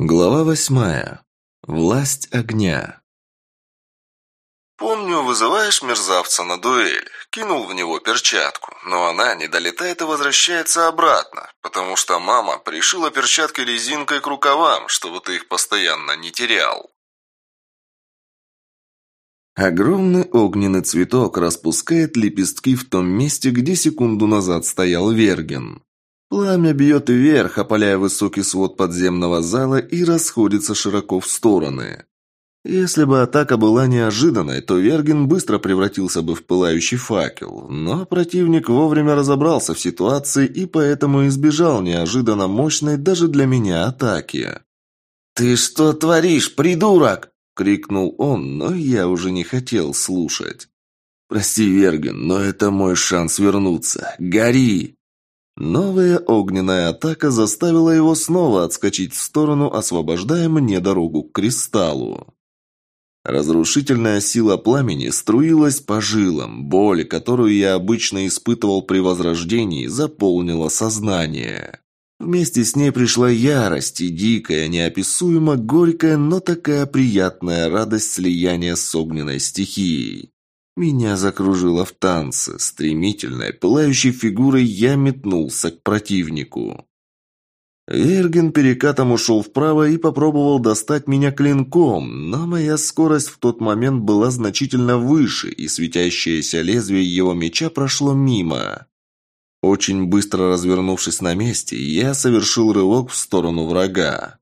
Глава восьмая. Власть огня. «Помню, вызываешь мерзавца на дуэль. Кинул в него перчатку, но она не долетает и возвращается обратно, потому что мама пришила перчатки резинкой к рукавам, чтобы ты их постоянно не терял». Огромный огненный цветок распускает лепестки в том месте, где секунду назад стоял Верген. Пламя бьет вверх, опаляя высокий свод подземного зала и расходится широко в стороны. Если бы атака была неожиданной, то Верген быстро превратился бы в пылающий факел, но противник вовремя разобрался в ситуации и поэтому избежал неожиданно мощной даже для меня атаки. «Ты что творишь, придурок?» – крикнул он, но я уже не хотел слушать. «Прости, Верген, но это мой шанс вернуться. Гори!» Новая огненная атака заставила его снова отскочить в сторону, освобождая мне дорогу к кристаллу. Разрушительная сила пламени струилась по жилам, боль, которую я обычно испытывал при возрождении, заполнила сознание. Вместе с ней пришла ярость и дикая, неописуемо горькая, но такая приятная радость слияния с огненной стихией. Меня закружило в танце. Стремительной, пылающей фигурой я метнулся к противнику. Верген перекатом ушел вправо и попробовал достать меня клинком, но моя скорость в тот момент была значительно выше, и светящееся лезвие его меча прошло мимо. Очень быстро развернувшись на месте, я совершил рывок в сторону врага.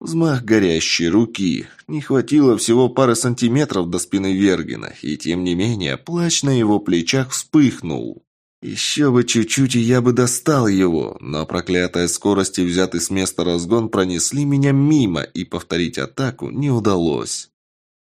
Взмах горящей руки. Не хватило всего пары сантиметров до спины Вергина, и тем не менее плащ на его плечах вспыхнул. Еще бы чуть-чуть, и я бы достал его, но проклятая скорость и взятый с места разгон пронесли меня мимо, и повторить атаку не удалось.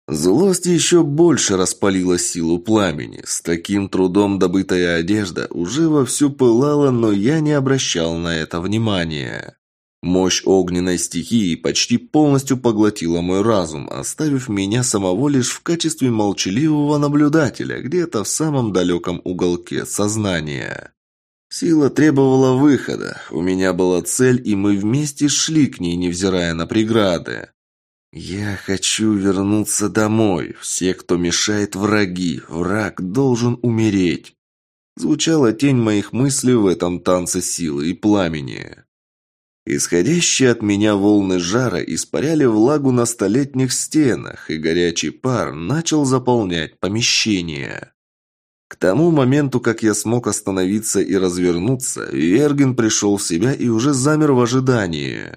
Злость еще больше распалила силу пламени. С таким трудом добытая одежда уже вовсю пылала, но я не обращал на это внимания. Мощь огненной стихии почти полностью поглотила мой разум, оставив меня самого лишь в качестве молчаливого наблюдателя где-то в самом далеком уголке сознания. Сила требовала выхода. У меня была цель, и мы вместе шли к ней, невзирая на преграды. «Я хочу вернуться домой. Все, кто мешает, враги. Враг должен умереть». Звучала тень моих мыслей в этом танце силы и пламени. Исходящие от меня волны жара испаряли влагу на столетних стенах, и горячий пар начал заполнять помещение. К тому моменту, как я смог остановиться и развернуться, Верген пришел в себя и уже замер в ожидании.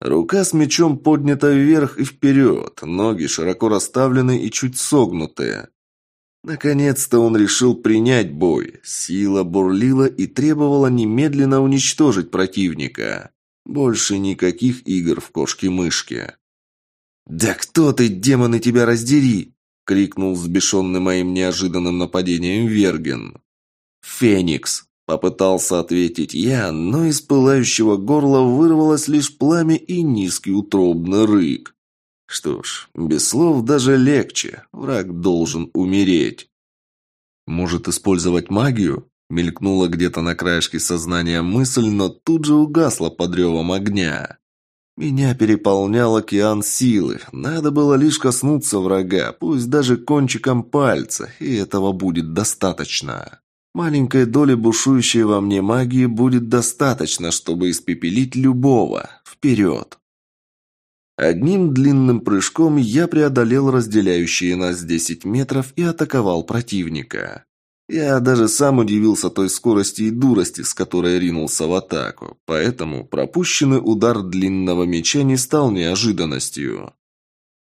Рука с мечом поднята вверх и вперед, ноги широко расставлены и чуть согнутые. Наконец-то он решил принять бой. Сила бурлила и требовала немедленно уничтожить противника. Больше никаких игр в кошки-мышки. «Да кто ты, демоны, тебя раздери!» — крикнул взбешенный моим неожиданным нападением Верген. «Феникс!» — попытался ответить я, но из пылающего горла вырвалось лишь пламя и низкий утробный рык. Что ж, без слов даже легче. Враг должен умереть. Может использовать магию? Мелькнула где-то на краешке сознания мысль, но тут же угасла под ревом огня. Меня переполнял океан силы. Надо было лишь коснуться врага, пусть даже кончиком пальца, и этого будет достаточно. Маленькой доли бушующей во мне магии будет достаточно, чтобы испепелить любого. Вперед! Одним длинным прыжком я преодолел разделяющие нас 10 метров и атаковал противника. Я даже сам удивился той скорости и дурости, с которой ринулся в атаку, поэтому пропущенный удар длинного меча не стал неожиданностью.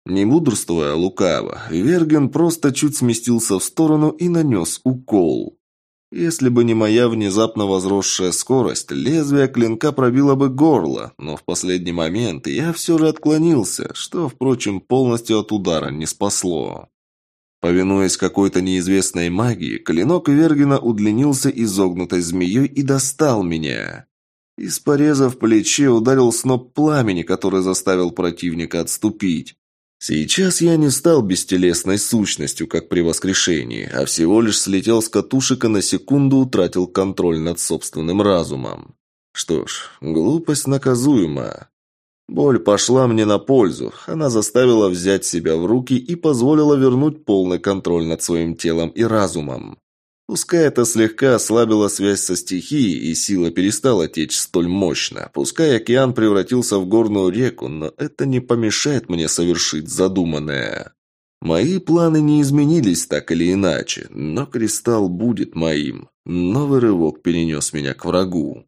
Не мудрствуя лукаво, Верген просто чуть сместился в сторону и нанес укол. Если бы не моя внезапно возросшая скорость, лезвие клинка пробило бы горло, но в последний момент я все же отклонился, что, впрочем, полностью от удара не спасло. Повинуясь какой-то неизвестной магии, клинок Вергина удлинился изогнутой змеей и достал меня. Из пореза в плече ударил сноп пламени, который заставил противника отступить. Сейчас я не стал бестелесной сущностью, как при воскрешении, а всего лишь слетел с катушек и на секунду утратил контроль над собственным разумом. Что ж, глупость наказуема. Боль пошла мне на пользу. Она заставила взять себя в руки и позволила вернуть полный контроль над своим телом и разумом. Пускай это слегка ослабило связь со стихией, и сила перестала течь столь мощно. Пускай океан превратился в горную реку, но это не помешает мне совершить задуманное. Мои планы не изменились так или иначе, но кристалл будет моим. Новый рывок перенес меня к врагу.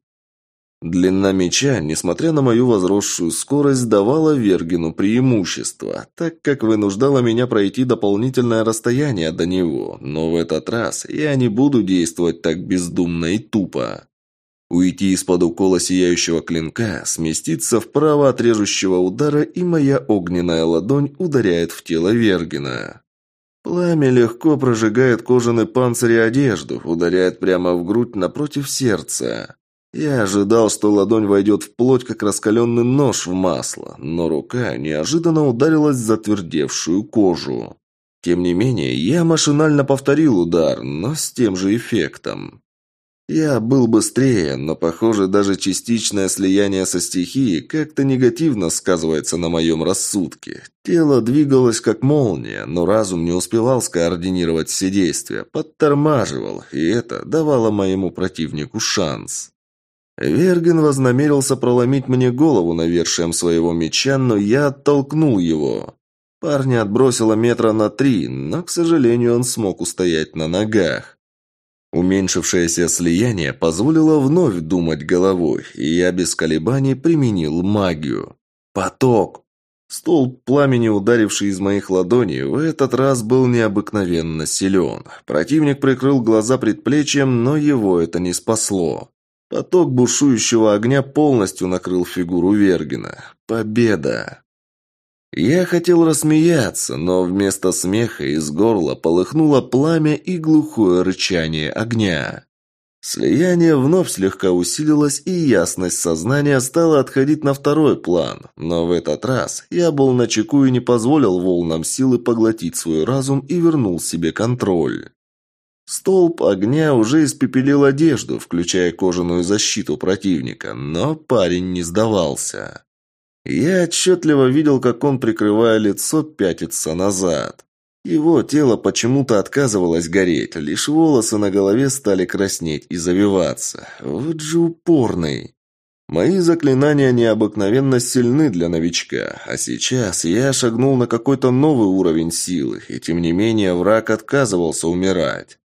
Длина меча, несмотря на мою возросшую скорость, давала Вергину преимущество, так как вынуждала меня пройти дополнительное расстояние до него, но в этот раз я не буду действовать так бездумно и тупо. Уйти из-под укола сияющего клинка, сместиться вправо от режущего удара, и моя огненная ладонь ударяет в тело Вергина. Пламя легко прожигает кожаный панцирь и одежду, ударяет прямо в грудь напротив сердца. Я ожидал, что ладонь войдет в плоть, как раскаленный нож в масло, но рука неожиданно ударилась в затвердевшую кожу. Тем не менее, я машинально повторил удар, но с тем же эффектом. Я был быстрее, но, похоже, даже частичное слияние со стихией как-то негативно сказывается на моем рассудке. Тело двигалось как молния, но разум не успевал скоординировать все действия, подтормаживал, и это давало моему противнику шанс. Верген вознамерился проломить мне голову навершием своего меча, но я оттолкнул его. Парня отбросило метра на три, но, к сожалению, он смог устоять на ногах. Уменьшившееся слияние позволило вновь думать головой, и я без колебаний применил магию. Поток! Столб пламени, ударивший из моих ладоней, в этот раз был необыкновенно силен. Противник прикрыл глаза предплечьем, но его это не спасло. Поток бушующего огня полностью накрыл фигуру Вергина. Победа! Я хотел рассмеяться, но вместо смеха из горла полыхнуло пламя и глухое рычание огня. Слияние вновь слегка усилилось, и ясность сознания стала отходить на второй план. Но в этот раз я был начеку и не позволил волнам силы поглотить свой разум и вернул себе контроль. Столб огня уже испепелил одежду, включая кожаную защиту противника, но парень не сдавался. Я отчетливо видел, как он, прикрывая лицо, пятится назад. Его тело почему-то отказывалось гореть, лишь волосы на голове стали краснеть и завиваться. Вот же упорный. Мои заклинания необыкновенно сильны для новичка, а сейчас я шагнул на какой-то новый уровень силы, и тем не менее враг отказывался умирать.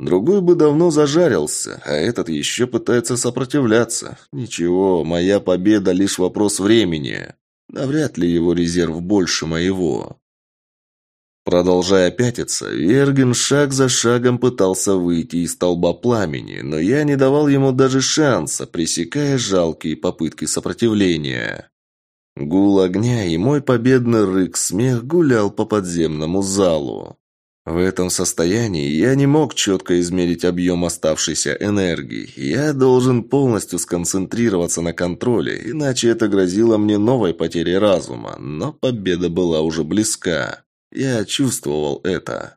Другой бы давно зажарился, а этот еще пытается сопротивляться. Ничего, моя победа лишь вопрос времени. Навряд ли его резерв больше моего. Продолжая пятиться, Верген шаг за шагом пытался выйти из столба пламени, но я не давал ему даже шанса, пресекая жалкие попытки сопротивления. Гул огня и мой победный рык-смех гулял по подземному залу. В этом состоянии я не мог четко измерить объем оставшейся энергии. Я должен полностью сконцентрироваться на контроле, иначе это грозило мне новой потерей разума. Но победа была уже близка. Я чувствовал это.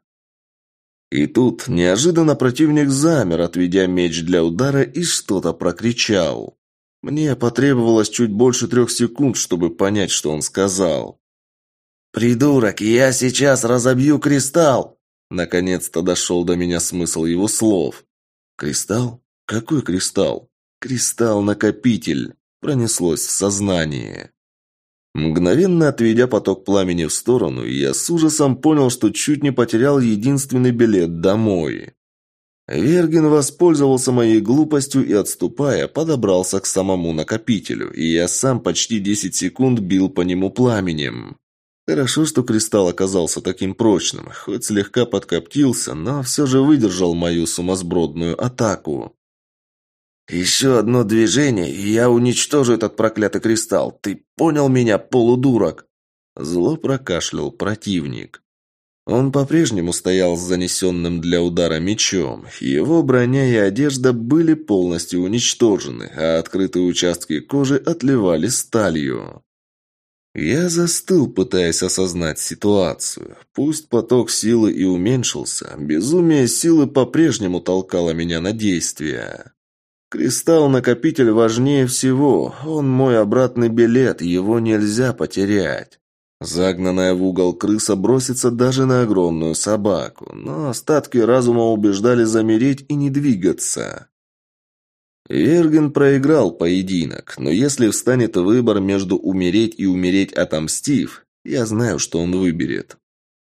И тут неожиданно противник замер, отведя меч для удара, и что-то прокричал. Мне потребовалось чуть больше трех секунд, чтобы понять, что он сказал. «Придурок, я сейчас разобью кристалл!» Наконец-то дошел до меня смысл его слов. «Кристалл? Какой кристалл?» «Кристалл-накопитель!» Пронеслось в сознании. Мгновенно отведя поток пламени в сторону, я с ужасом понял, что чуть не потерял единственный билет домой. Верген воспользовался моей глупостью и, отступая, подобрался к самому накопителю, и я сам почти 10 секунд бил по нему пламенем. Хорошо, что кристалл оказался таким прочным, хоть слегка подкоптился, но все же выдержал мою сумасбродную атаку. «Еще одно движение, и я уничтожу этот проклятый кристалл. Ты понял меня, полудурок?» Зло прокашлял противник. Он по-прежнему стоял с занесенным для удара мечом. Его броня и одежда были полностью уничтожены, а открытые участки кожи отливали сталью. Я застыл, пытаясь осознать ситуацию. Пусть поток силы и уменьшился, безумие силы по-прежнему толкало меня на действия. Кристалл-накопитель важнее всего. Он мой обратный билет, его нельзя потерять. Загнанная в угол крыса бросится даже на огромную собаку, но остатки разума убеждали замереть и не двигаться. Верген проиграл поединок, но если встанет выбор между умереть и умереть отомстив, я знаю, что он выберет.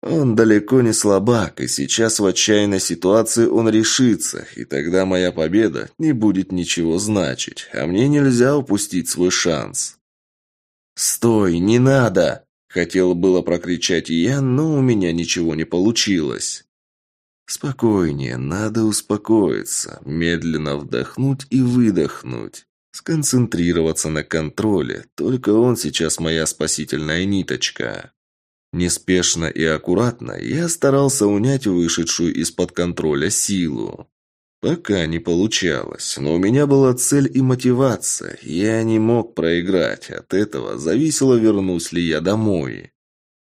Он далеко не слабак, и сейчас в отчаянной ситуации он решится, и тогда моя победа не будет ничего значить, а мне нельзя упустить свой шанс. «Стой, не надо!» Хотел было прокричать я, но у меня ничего не получилось. Спокойнее, надо успокоиться, медленно вдохнуть и выдохнуть. Сконцентрироваться на контроле, только он сейчас моя спасительная ниточка. Неспешно и аккуратно я старался унять вышедшую из-под контроля силу. Пока не получалось, но у меня была цель и мотивация. Я не мог проиграть. От этого зависело, вернусь ли я домой.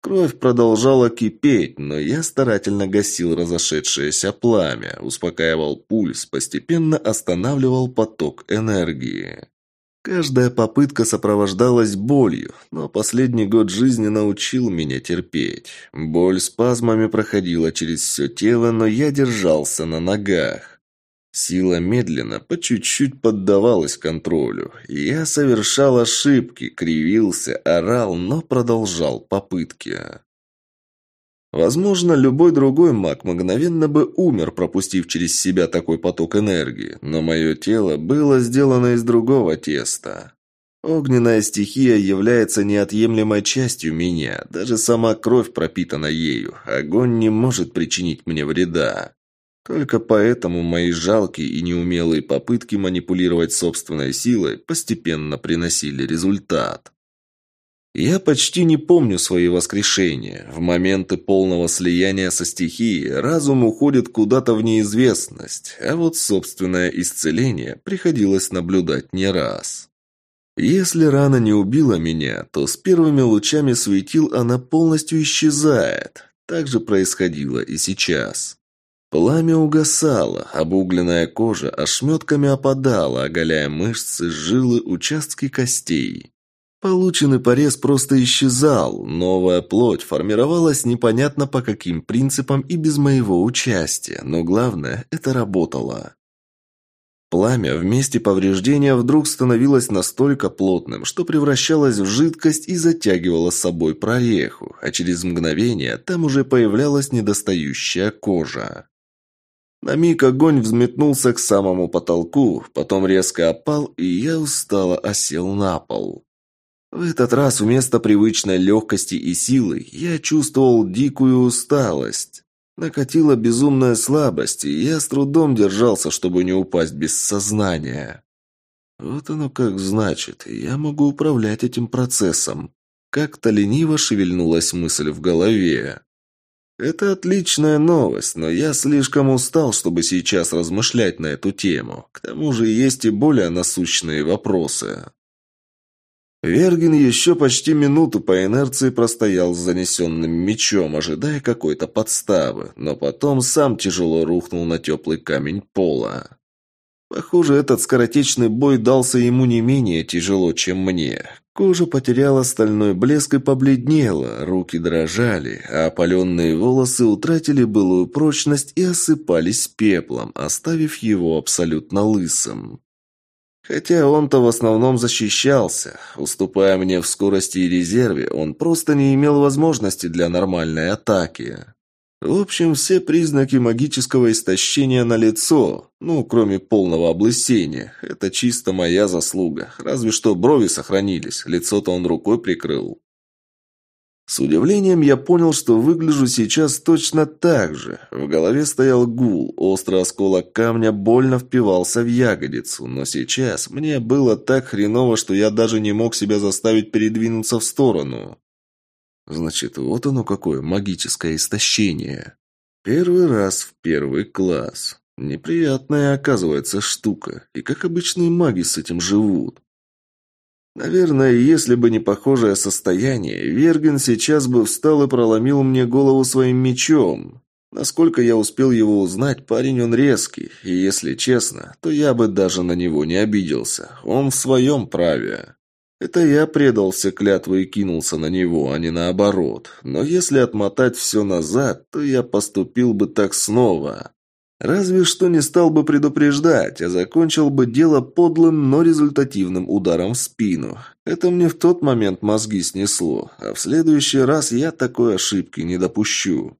Кровь продолжала кипеть, но я старательно гасил разошедшееся пламя, успокаивал пульс, постепенно останавливал поток энергии. Каждая попытка сопровождалась болью, но последний год жизни научил меня терпеть. Боль спазмами проходила через все тело, но я держался на ногах. Сила медленно, по чуть-чуть поддавалась контролю. Я совершал ошибки, кривился, орал, но продолжал попытки. Возможно, любой другой маг мгновенно бы умер, пропустив через себя такой поток энергии, но мое тело было сделано из другого теста. Огненная стихия является неотъемлемой частью меня, даже сама кровь пропитана ею, огонь не может причинить мне вреда. Только поэтому мои жалкие и неумелые попытки манипулировать собственной силой постепенно приносили результат. Я почти не помню свои воскрешения. В моменты полного слияния со стихией разум уходит куда-то в неизвестность, а вот собственное исцеление приходилось наблюдать не раз. Если рана не убила меня, то с первыми лучами светил она полностью исчезает. Так же происходило и сейчас. Пламя угасало, обугленная кожа ошметками опадала, оголяя мышцы, жилы, участки костей. Полученный порез просто исчезал, новая плоть формировалась непонятно по каким принципам и без моего участия, но главное, это работало. Пламя в месте повреждения вдруг становилось настолько плотным, что превращалось в жидкость и затягивало с собой прореху, а через мгновение там уже появлялась недостающая кожа. На миг огонь взметнулся к самому потолку, потом резко опал, и я устало осел на пол. В этот раз вместо привычной легкости и силы я чувствовал дикую усталость. Накатила безумная слабость, и я с трудом держался, чтобы не упасть без сознания. Вот оно как значит, я могу управлять этим процессом. Как-то лениво шевельнулась мысль в голове. Это отличная новость, но я слишком устал, чтобы сейчас размышлять на эту тему. К тому же есть и более насущные вопросы. Вергин еще почти минуту по инерции простоял с занесенным мечом, ожидая какой-то подставы, но потом сам тяжело рухнул на теплый камень пола. Похоже, этот скоротечный бой дался ему не менее тяжело, чем мне. Кожа потеряла стальной блеск и побледнела, руки дрожали, а опаленные волосы утратили былую прочность и осыпались пеплом, оставив его абсолютно лысым. Хотя он-то в основном защищался. Уступая мне в скорости и резерве, он просто не имел возможности для нормальной атаки. В общем, все признаки магического истощения на лицо, ну, кроме полного облысения. Это чисто моя заслуга. Разве что брови сохранились, лицо-то он рукой прикрыл. С удивлением я понял, что выгляжу сейчас точно так же. В голове стоял гул, острый осколок камня больно впивался в ягодицу, но сейчас мне было так хреново, что я даже не мог себя заставить передвинуться в сторону. Значит, вот оно какое магическое истощение. Первый раз в первый класс. Неприятная, оказывается, штука. И как обычные маги с этим живут. Наверное, если бы не похожее состояние, Верген сейчас бы встал и проломил мне голову своим мечом. Насколько я успел его узнать, парень он резкий, и если честно, то я бы даже на него не обиделся. Он в своем праве. Это я предался клятвы и кинулся на него, а не наоборот. Но если отмотать все назад, то я поступил бы так снова. Разве что не стал бы предупреждать, а закончил бы дело подлым, но результативным ударом в спину. Это мне в тот момент мозги снесло, а в следующий раз я такой ошибки не допущу.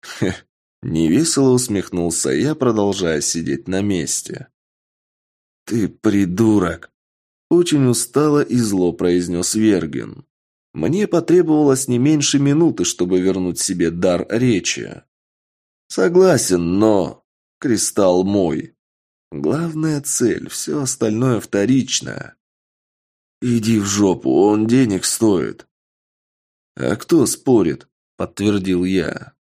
Хе, невесело усмехнулся я, продолжая сидеть на месте. «Ты придурок!» Очень устало и зло произнес Верген. Мне потребовалось не меньше минуты, чтобы вернуть себе дар речи. Согласен, но... Кристалл мой. Главная цель, все остальное вторично. Иди в жопу, он денег стоит. А кто спорит? Подтвердил я.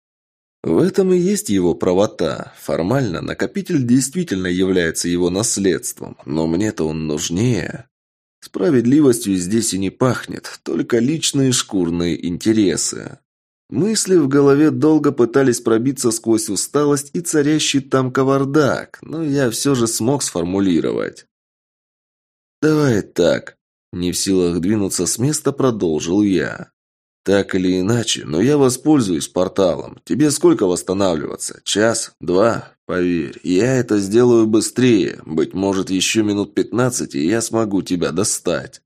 В этом и есть его правота. Формально накопитель действительно является его наследством, но мне-то он нужнее. Справедливостью здесь и не пахнет, только личные шкурные интересы. Мысли в голове долго пытались пробиться сквозь усталость и царящий там кавардак, но я все же смог сформулировать. «Давай так», – не в силах двинуться с места, продолжил я. «Так или иначе, но я воспользуюсь порталом. Тебе сколько восстанавливаться? Час? Два? Поверь, я это сделаю быстрее. Быть может, еще минут пятнадцать, и я смогу тебя достать».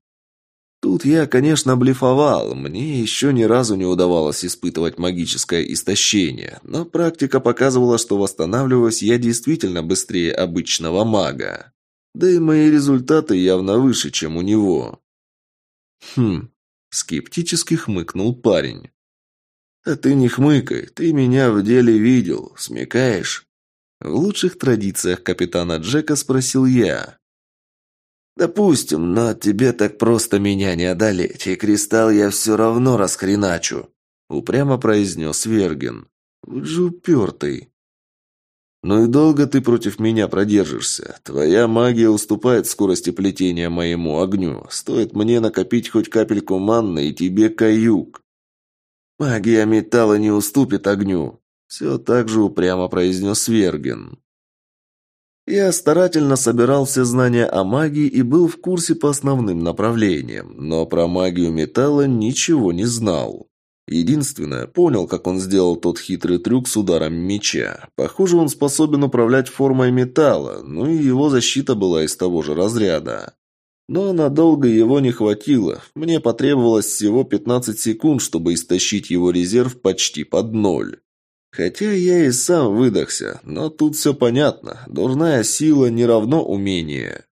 Тут я, конечно, блефовал. Мне еще ни разу не удавалось испытывать магическое истощение, но практика показывала, что восстанавливаюсь я действительно быстрее обычного мага. Да и мои результаты явно выше, чем у него. Хм, скептически хмыкнул парень. «А ты не хмыкай, ты меня в деле видел, смекаешь?» В лучших традициях капитана Джека спросил я. «Допустим, но тебе так просто меня не одолеть, и кристалл я все равно расхреначу», — упрямо произнес Верген. «Вот же упертый». «Ну и долго ты против меня продержишься? Твоя магия уступает скорости плетения моему огню. Стоит мне накопить хоть капельку манны, и тебе каюк». «Магия металла не уступит огню», — все так же упрямо произнес Верген. Я старательно собирал все знания о магии и был в курсе по основным направлениям, но про магию металла ничего не знал. Единственное, понял, как он сделал тот хитрый трюк с ударом меча. Похоже, он способен управлять формой металла, ну и его защита была из того же разряда. Но надолго его не хватило. Мне потребовалось всего 15 секунд, чтобы истощить его резерв почти под ноль. Хотя я и сам выдохся, но тут все понятно. Дурная сила не равно умение.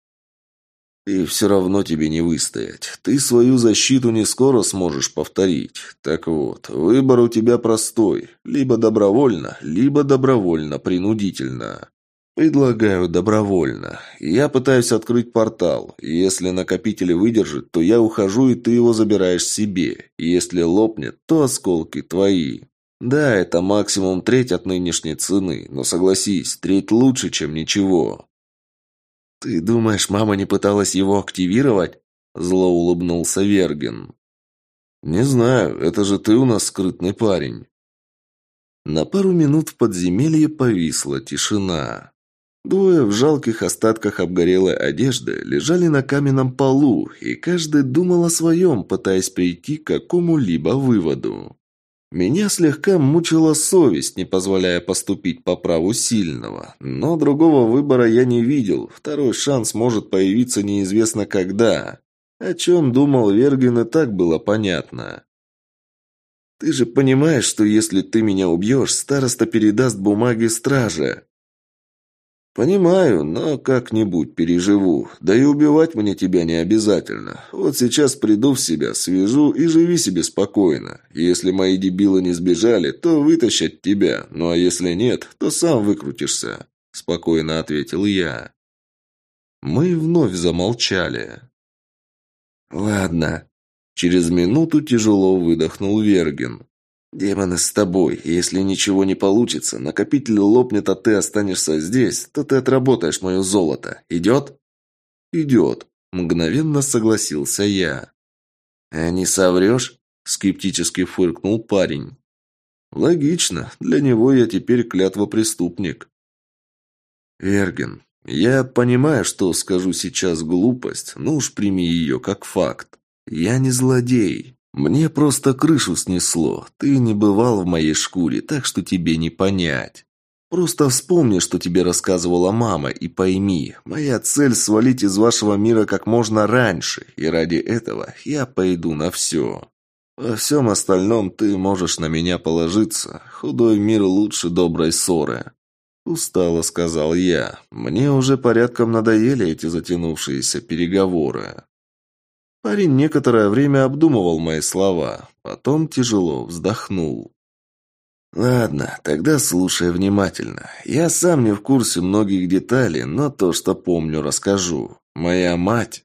И все равно тебе не выстоять. Ты свою защиту не скоро сможешь повторить. Так вот, выбор у тебя простой. Либо добровольно, либо добровольно-принудительно. Предлагаю добровольно. Я пытаюсь открыть портал. Если накопитель выдержит, то я ухожу, и ты его забираешь себе. Если лопнет, то осколки твои. Да, это максимум треть от нынешней цены, но согласись, треть лучше, чем ничего. Ты думаешь, мама не пыталась его активировать? Зло улыбнулся Верген. Не знаю, это же ты у нас скрытный парень. На пару минут в подземелье повисла тишина. Двое в жалких остатках обгорелой одежды лежали на каменном полу, и каждый думал о своем, пытаясь прийти к какому-либо выводу. Меня слегка мучила совесть, не позволяя поступить по праву сильного. Но другого выбора я не видел. Второй шанс может появиться неизвестно когда. О чем думал Верген и так было понятно. «Ты же понимаешь, что если ты меня убьешь, староста передаст бумаги страже?» «Понимаю, но как-нибудь переживу. Да и убивать мне тебя не обязательно. Вот сейчас приду в себя, свяжу и живи себе спокойно. Если мои дебилы не сбежали, то вытащат тебя. Ну а если нет, то сам выкрутишься», – спокойно ответил я. Мы вновь замолчали. «Ладно». Через минуту тяжело выдохнул Верген. «Демоны с тобой, если ничего не получится, накопитель лопнет, а ты останешься здесь, то ты отработаешь мое золото. Идет?» «Идет», — мгновенно согласился я. «А не соврешь?» — скептически фыркнул парень. Логично. Для него я теперь клятва-преступник. Эрген, я понимаю, что скажу сейчас глупость, но уж прими ее как факт. Я не злодей. Мне просто крышу снесло. Ты не бывал в моей шкуре, так что тебе не понять. Просто вспомни, что тебе рассказывала мама, и пойми, моя цель свалить из вашего мира как можно раньше, и ради этого я пойду на все. Во всем остальном ты можешь на меня положиться. Худой мир лучше доброй ссоры. Устало сказал я. Мне уже порядком надоели эти затянувшиеся переговоры. Парень некоторое время обдумывал мои слова, потом тяжело вздохнул. «Ладно, тогда слушай внимательно. Я сам не в курсе многих деталей, но то, что помню, расскажу. Моя мать